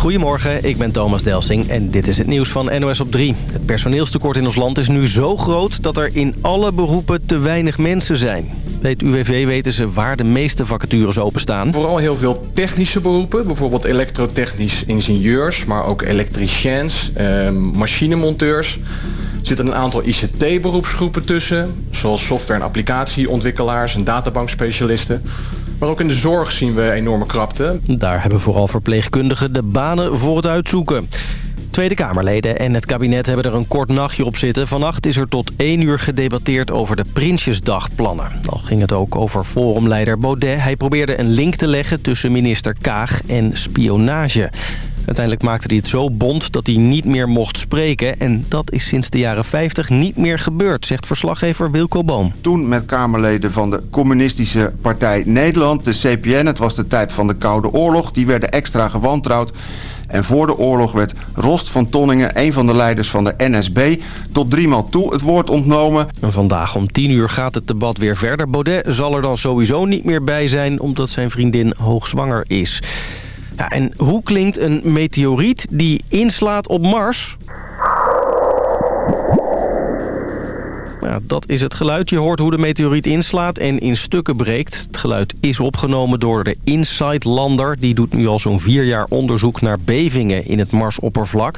Goedemorgen, ik ben Thomas Delsing en dit is het nieuws van NOS op 3. Het personeelstekort in ons land is nu zo groot dat er in alle beroepen te weinig mensen zijn. Bij het UWV weten ze waar de meeste vacatures openstaan. Vooral heel veel technische beroepen, bijvoorbeeld elektrotechnisch ingenieurs... maar ook elektriciens, eh, machinemonteurs. Er zitten een aantal ICT-beroepsgroepen tussen... zoals software- en applicatieontwikkelaars en databankspecialisten... Maar ook in de zorg zien we enorme krapte. Daar hebben vooral verpleegkundigen de banen voor het uitzoeken. Tweede Kamerleden en het kabinet hebben er een kort nachtje op zitten. Vannacht is er tot één uur gedebatteerd over de Prinsjesdagplannen. Al ging het ook over forumleider Baudet. Hij probeerde een link te leggen tussen minister Kaag en spionage. Uiteindelijk maakte hij het zo bond dat hij niet meer mocht spreken. En dat is sinds de jaren 50 niet meer gebeurd, zegt verslaggever Wilco Boom. Toen met Kamerleden van de Communistische Partij Nederland, de CPN. Het was de tijd van de Koude Oorlog. Die werden extra gewantrouwd. En voor de oorlog werd Rost van Tonningen, een van de leiders van de NSB... tot driemaal toe het woord ontnomen. En vandaag om 10 uur gaat het debat weer verder. Baudet zal er dan sowieso niet meer bij zijn... omdat zijn vriendin hoogzwanger is. En hoe klinkt een meteoriet die inslaat op Mars? Dat is het geluid. Je hoort hoe de meteoriet inslaat en in stukken breekt. Het geluid is opgenomen door de InSight Lander. Die doet nu al zo'n vier jaar onderzoek naar bevingen in het Marsoppervlak.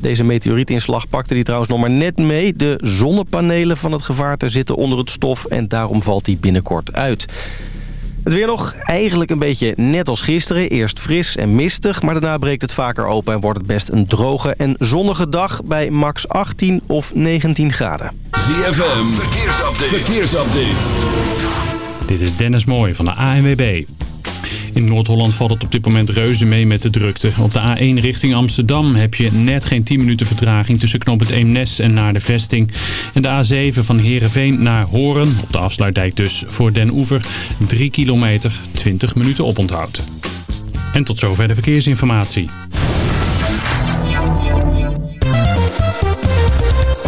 Deze meteorietinslag pakte hij trouwens nog maar net mee. De zonnepanelen van het gevaarte zitten onder het stof en daarom valt hij binnenkort uit. Het weer nog eigenlijk een beetje net als gisteren. Eerst fris en mistig, maar daarna breekt het vaker open... en wordt het best een droge en zonnige dag bij max 18 of 19 graden. ZFM, verkeersupdate. verkeersupdate. Dit is Dennis Mooij van de ANWB. In Noord-Holland valt het op dit moment reuze mee met de drukte. Op de A1 richting Amsterdam heb je net geen 10 minuten vertraging tussen knop het Eemnes en naar de vesting. En de A7 van Heerenveen naar Horen, op de afsluitdijk dus voor Den Oever, 3 kilometer, 20 minuten oponthoud. En tot zover de verkeersinformatie.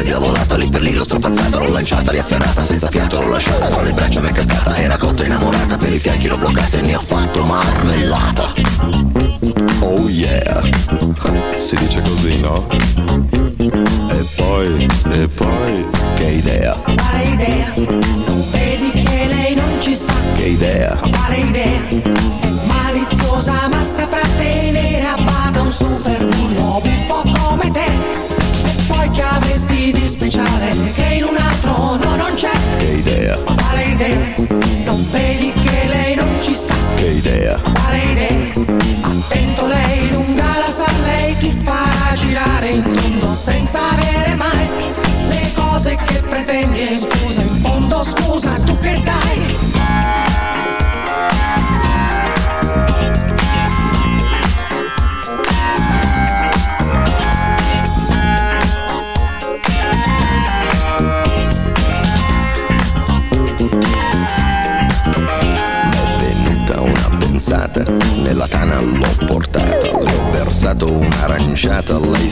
Questa diavolata lì per lì l'ho strapazzata L'ho lanciata, l'ho afferrata, senza fiato l'ho lasciata con le braccia mi è cascata, era cotta innamorata Per i fianchi l'ho bloccata e ne ho fatto marmellata Oh yeah Si dice così, no?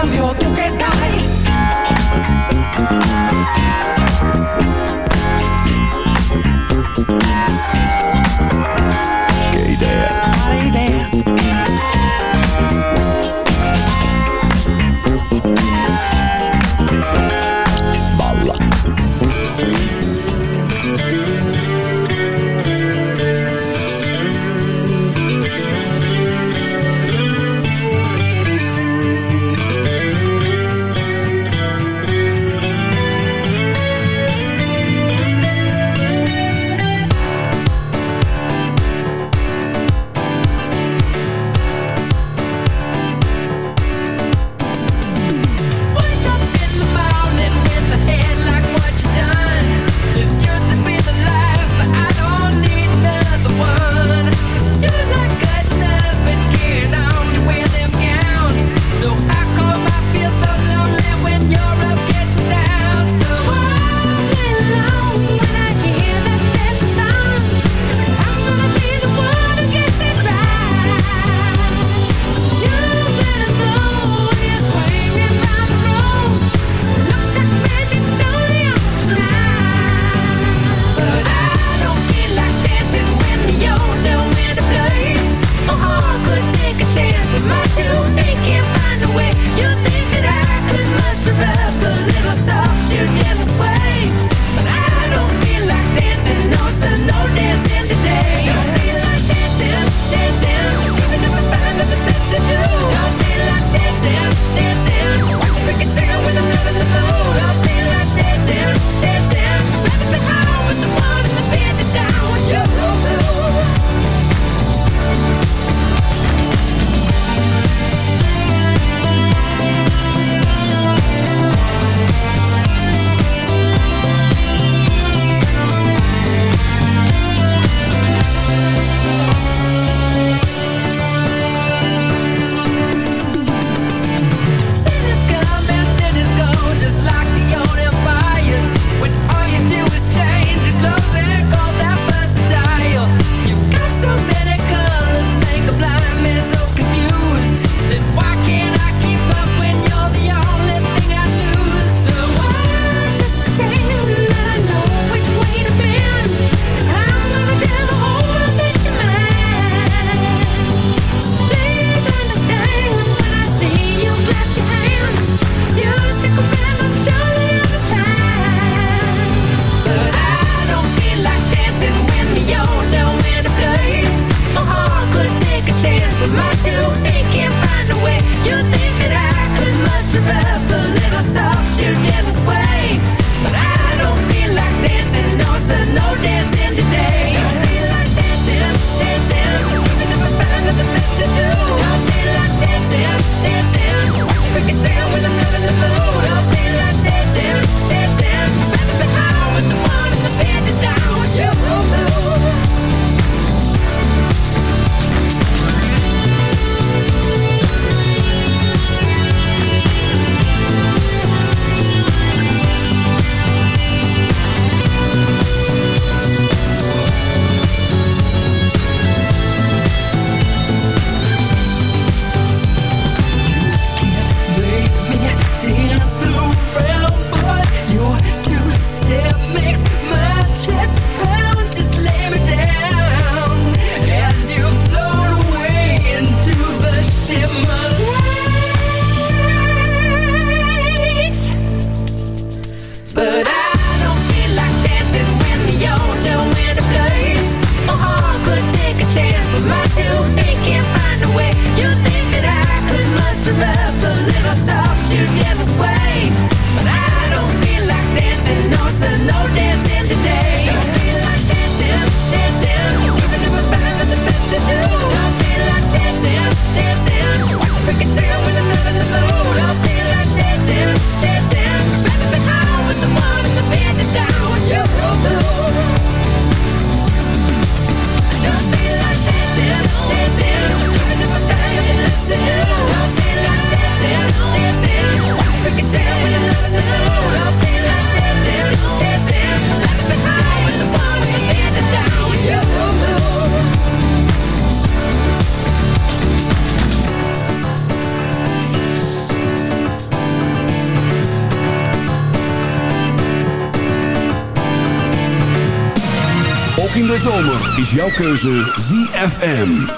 cambio, ¿tú qué tal? jouw keuze ZFM.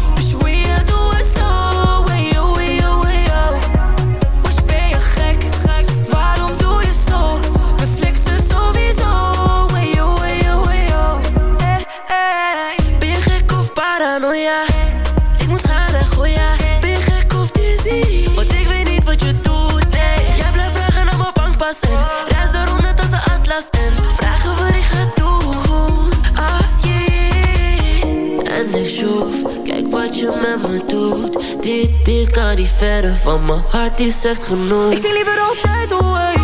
ik kan niet verder van mijn hart die zegt genoeg. Ik zie liever altijd hoe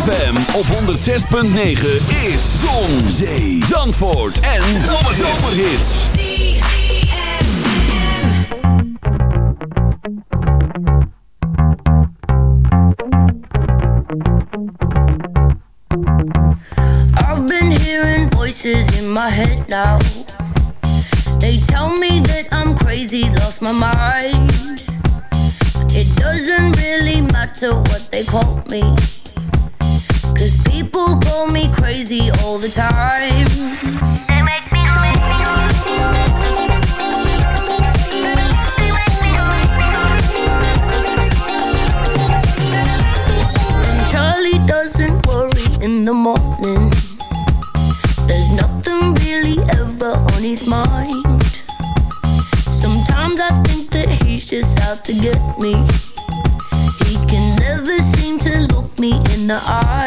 op 106.9 is Zon, Zee, Zandvoort en Zomerhits. I've been hearing voices in my head now. They tell me that I'm crazy, lost my mind. It doesn't really matter what they call me. Cause people call me crazy all the time. They make me And Charlie doesn't worry in the morning. There's nothing really ever on his mind. Sometimes I think that he's just out to get me. He can never seem to look me in the eyes.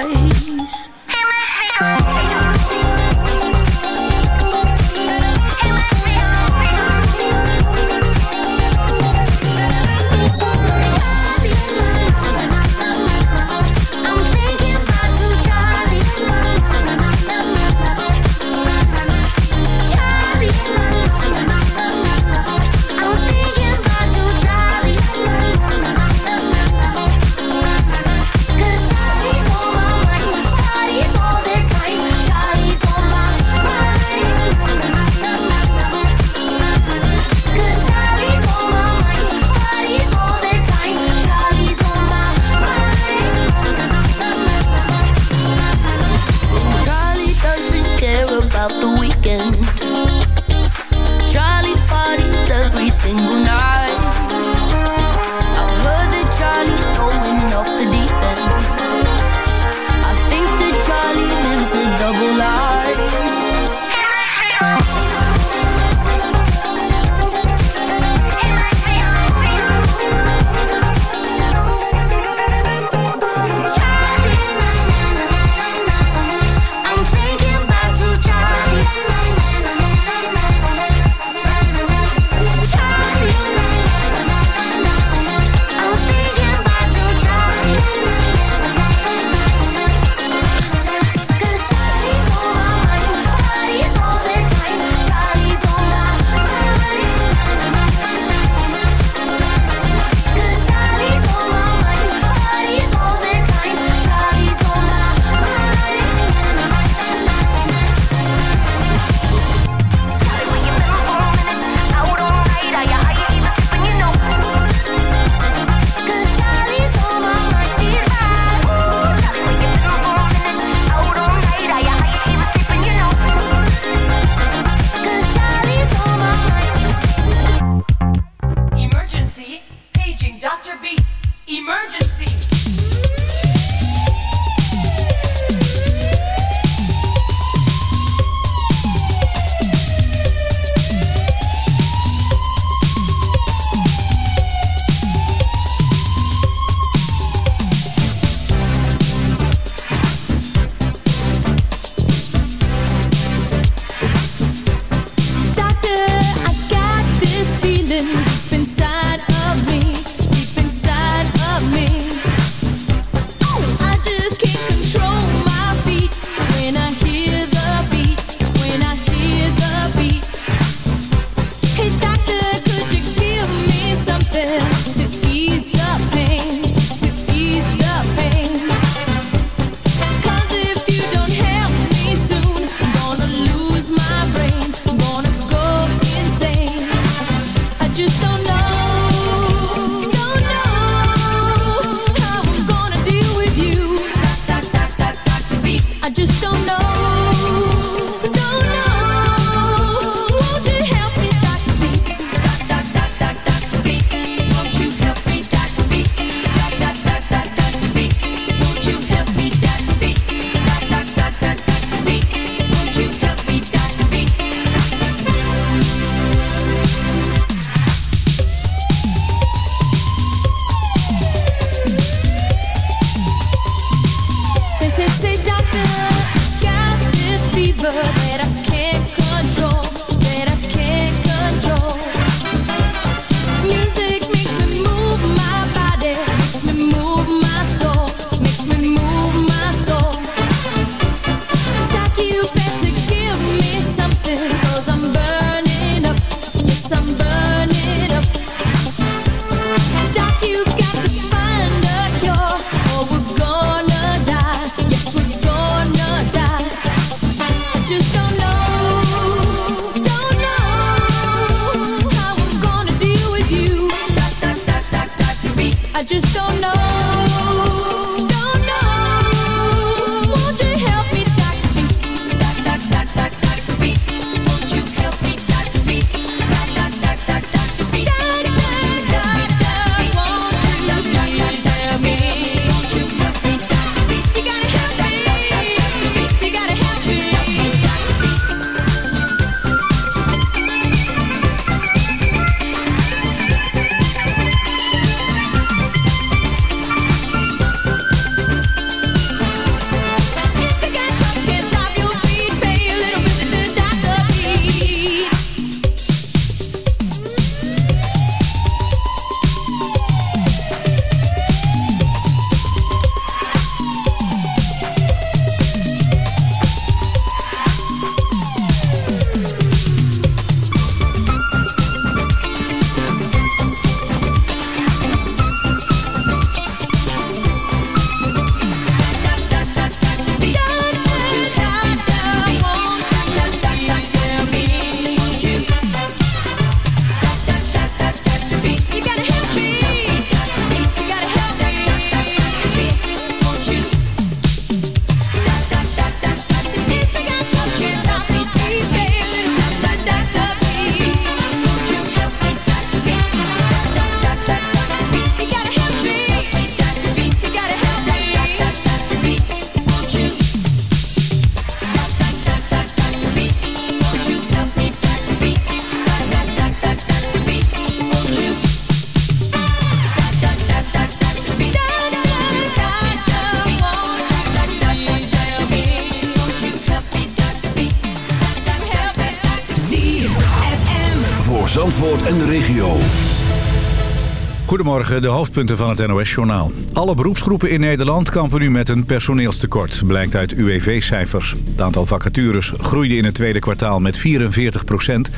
De hoofdpunten van het NOS-journaal. Alle beroepsgroepen in Nederland kampen nu met een personeelstekort, blijkt uit UWV-cijfers. Het aantal vacatures groeide in het tweede kwartaal met 44 procent...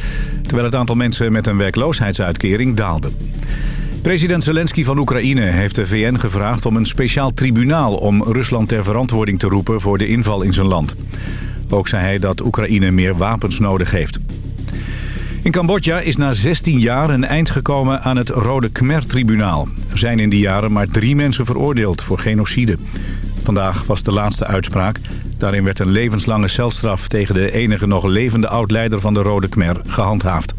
terwijl het aantal mensen met een werkloosheidsuitkering daalde. President Zelensky van Oekraïne heeft de VN gevraagd om een speciaal tribunaal... om Rusland ter verantwoording te roepen voor de inval in zijn land. Ook zei hij dat Oekraïne meer wapens nodig heeft. In Cambodja is na 16 jaar een eind gekomen aan het Rode Khmer-tribunaal. Er zijn in die jaren maar drie mensen veroordeeld voor genocide. Vandaag was de laatste uitspraak. Daarin werd een levenslange celstraf tegen de enige nog levende oud-leider van de Rode Khmer gehandhaafd.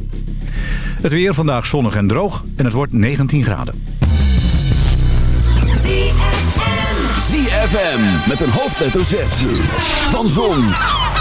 Het weer vandaag zonnig en droog en het wordt 19 graden. ZFM met een hoofdletter Z. Van Zon,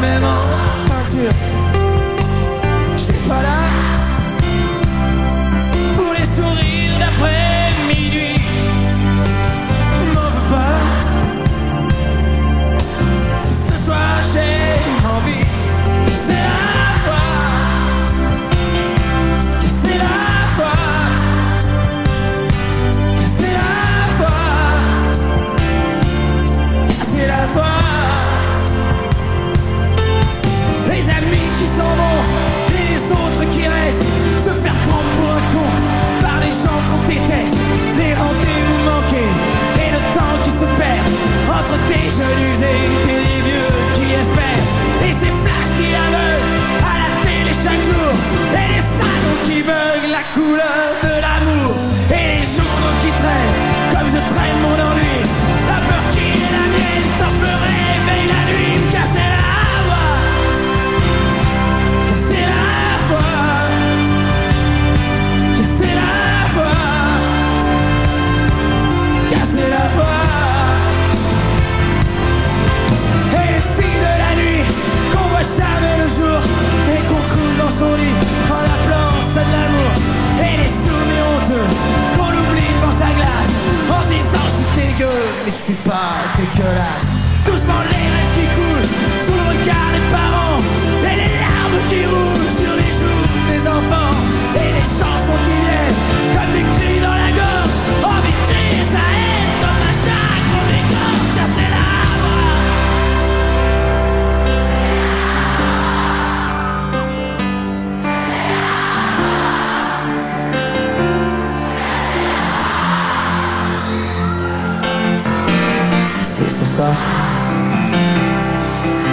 même en peinture. Je suis pas là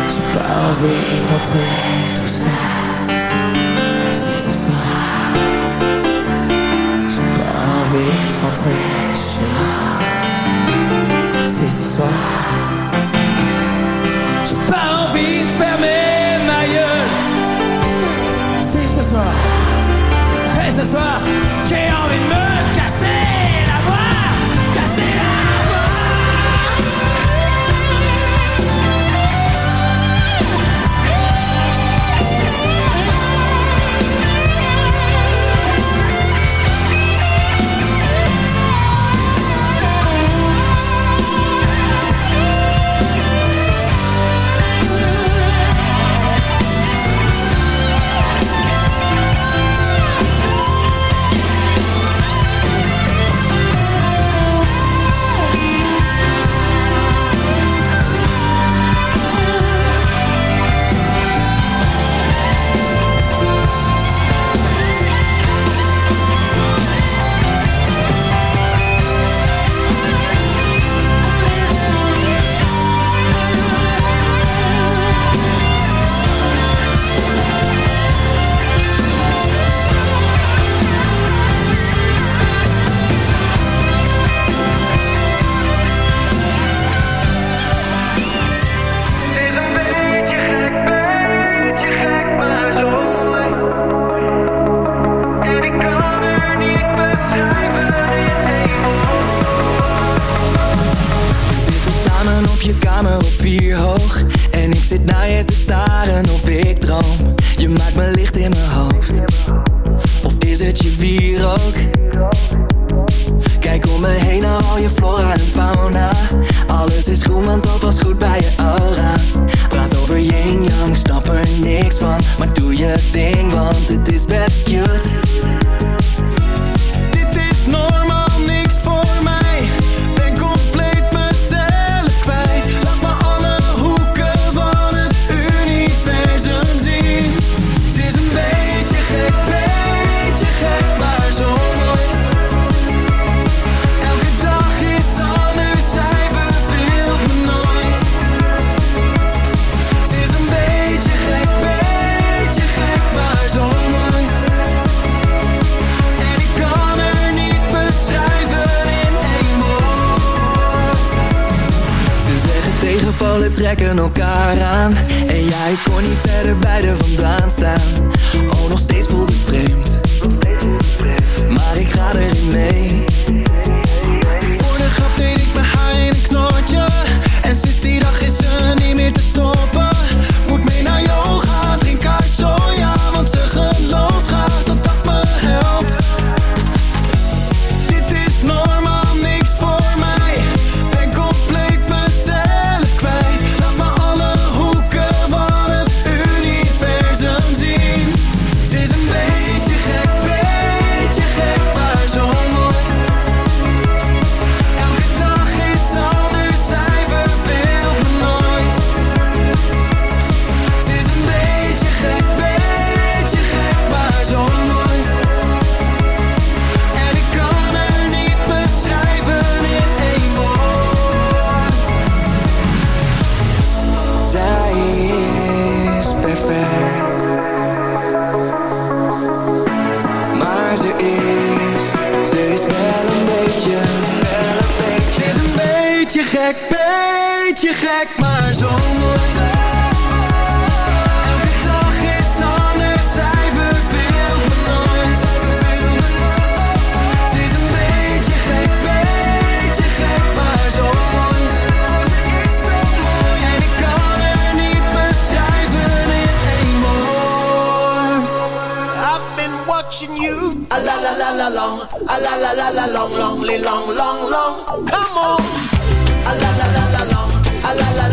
J'ai pas envie de rentrer tout seul Si ce soir J'ai pas envie de rentrer hier ook. Kijk om me heen naar al je flora en fauna. Alles is groen, want dat was goed bij je aura. Praat over yin-yang, snap er niks van. Maar doe je ding, want het is best cute. trekken elkaar aan. En jij kon niet verder bij de vandaan staan. Oh, nog steeds je gek, maar zo mooi. Elke dag is anders, zij verveelt me nooit. Het is een beetje gek, beetje gek, maar zo mooi. En ik kan er niet beschrijven in één. I've been watching you. A la la la la long, a la la la la long, long, long, long, long. Come on. A la la la. la la la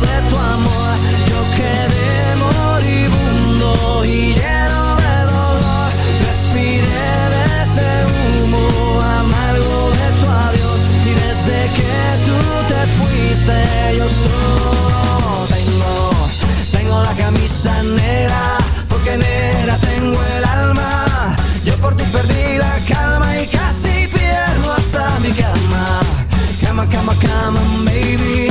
Quedé de moribundo y lleno de dolor Respire ese humo, amargo de tu adiós. Y desde que tú te fuiste yo solo Tengo, tengo la camisa negra, porque negra tengo el alma. Yo por ti perdí la calma y casi pierdo hasta mi cama. Cama, cama, cama baby.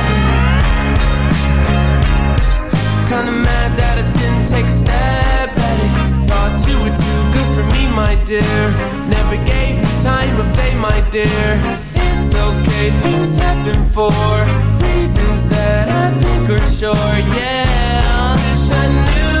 my dear. Never gave me time of day, my dear. It's okay, things happen for reasons that I think are sure. Yeah, I wish I knew.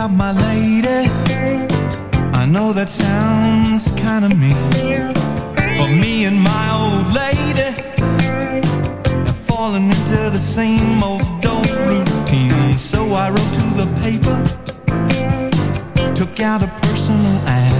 about my lady. I know that sounds kind of mean But me and my old lady Have fallen into the same old old routine. So I wrote to the paper Took out a personal ad